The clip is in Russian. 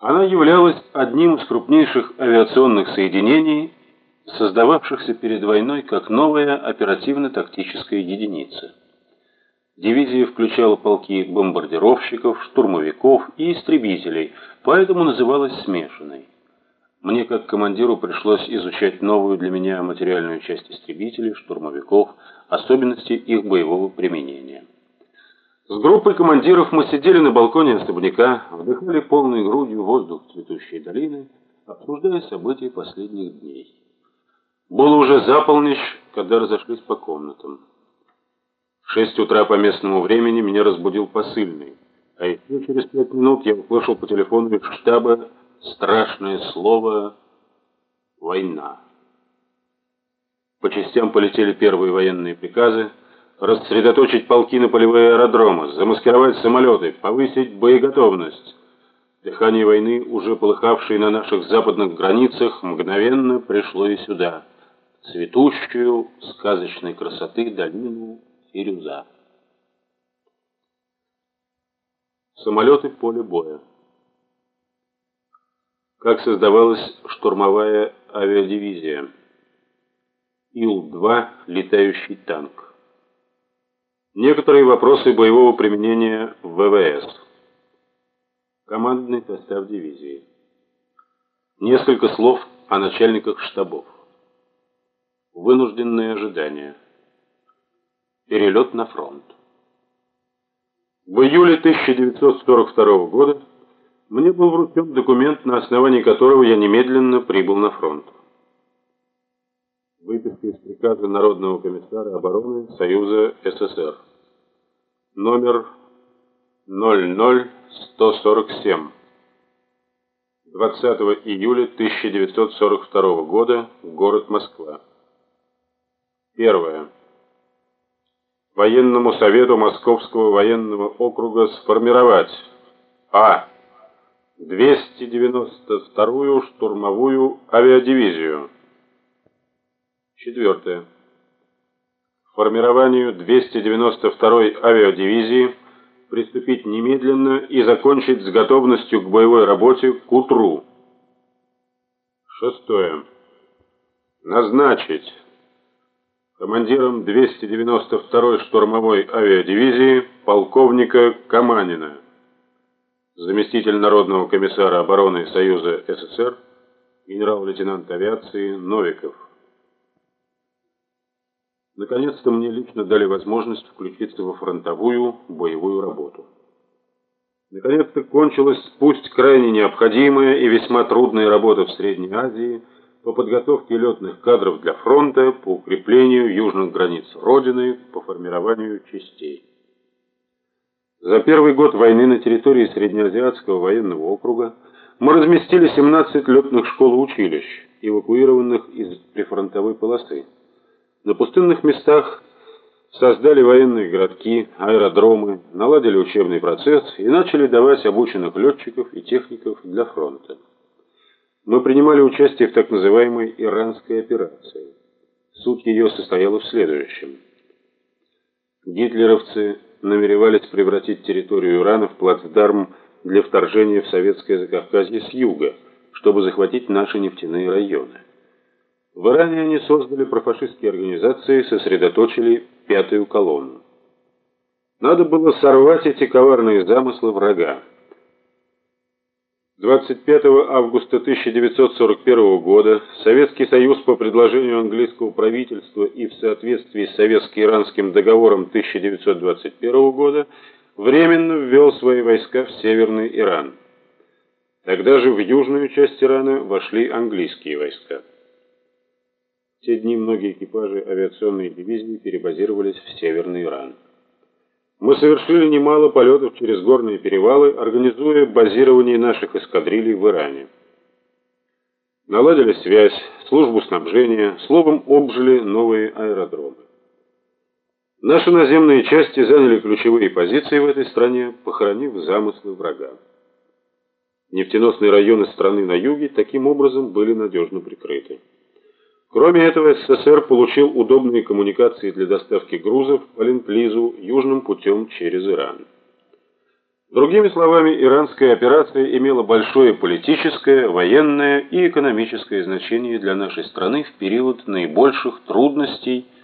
Она являлась одним из крупнейших авиационных соединений, создававшихся перед войной как новая оперативно-тактическая единица. Дивизия включала полки бомбардировщиков, штурмовиков и истребителей, поэтому называлась смешанной. Мне как командиру пришлось изучать новую для меня материальную часть истребителей, штурмовиков, особенности их боевого применения. С группой командиров мы сидели на балконе особняка, вдыхали полной грудью воздух цветущей долины, обсуждая события последних дней. Было уже за полночь, когда разошлись по комнатам. В шесть утра по местному времени меня разбудил посыльный, а еще через пять минут я услышал по телефону из штаба страшное слово «война». По частям полетели первые военные приказы, рассредоточить полки на полевые аэродромы, замаскировать самолеты, повысить боеготовность. Дыхание войны, уже полыхавшее на наших западных границах, мгновенно пришло и сюда, цветущую сказочной красоты долину Фирюза. Самолеты поля боя как создавалась штурмовая авиадивизия. Ил-2 летающий танк. Некоторые вопросы боевого применения ВВС. Командный состав дивизии. Несколько слов о начальниках штабов. Вынужденные ожидания. Перелет на фронт. В июле 1942 года мне был вручен документ, на основании которого я немедленно прибыл на фронт. Выписка из приказа Народного комиссара обороны Союза СССР. Номер 00147. 20 июля 1942 года. Город Москва. Первое. Военному совету Московского военного округа сформировать А. 292-ю штурмовую авиадивизию. Четвертое. Формированию 292-й авиадивизии приступить немедленно и закончить с готовностью к боевой работе к утру. Шестое. Назначить командиром 292-й штурмовой авиадивизии полковника Каманина заместитель Народного комиссара обороны Союза СССР, генерал-лейтенант авиации Новиков. Наконец-то мне лично дали возможность включиться во фронтовую боевую работу. Наконец-то кончилась пусть крайне необходимая и весьма трудная работа в Средней Азии по подготовке летных кадров для фронта, по укреплению южных границ Родины, по формированию частей. За первый год войны на территории Среднеазиатского военного округа мы разместили 17 летных школ и училищ, эвакуированных из прифронтовой полосы. На пустынных местах создали военные городки, аэродромы, наладили учебный процесс и начали давать обученных летчиков и техников для фронта. Мы принимали участие в так называемой иранской операции. Суть ее состояла в следующем. Гитлеровцы намеревались превратить территорию Ирана в плацдарм для вторжения в советское Закавказье с юга, чтобы захватить наши нефтяные районы. В Иране они создали профашистские организации и сосредоточили пятую колонну. Надо было сорвать эти коварные замыслы врага. 25 августа 1941 года Советский Союз по предложению английского правительства и в соответствии с советско-иранским договором 1921 года временно ввел свои войска в Северный Иран. Тогда же в южную часть Ирана вошли английские войска. В те дни многие экипажи авиационной дивизии перебазировались в Северный Иран. Мы совершили немало полетов через горные перевалы, организуя базирование наших эскадрилей в Иране. Наладили связь, службу снабжения, словом, обжили новые аэродромы. Наши наземные части заняли ключевые позиции в этой стране, похоронив замыслы врага. Нефтеносные районы страны на юге таким образом были надежно прикрыты. Кроме этого, СССР получил удобные коммуникации для доставки грузов по Ленд-Лизу южным путем через Иран. Другими словами, иранская операция имела большое политическое, военное и экономическое значение для нашей страны в период наибольших трудностей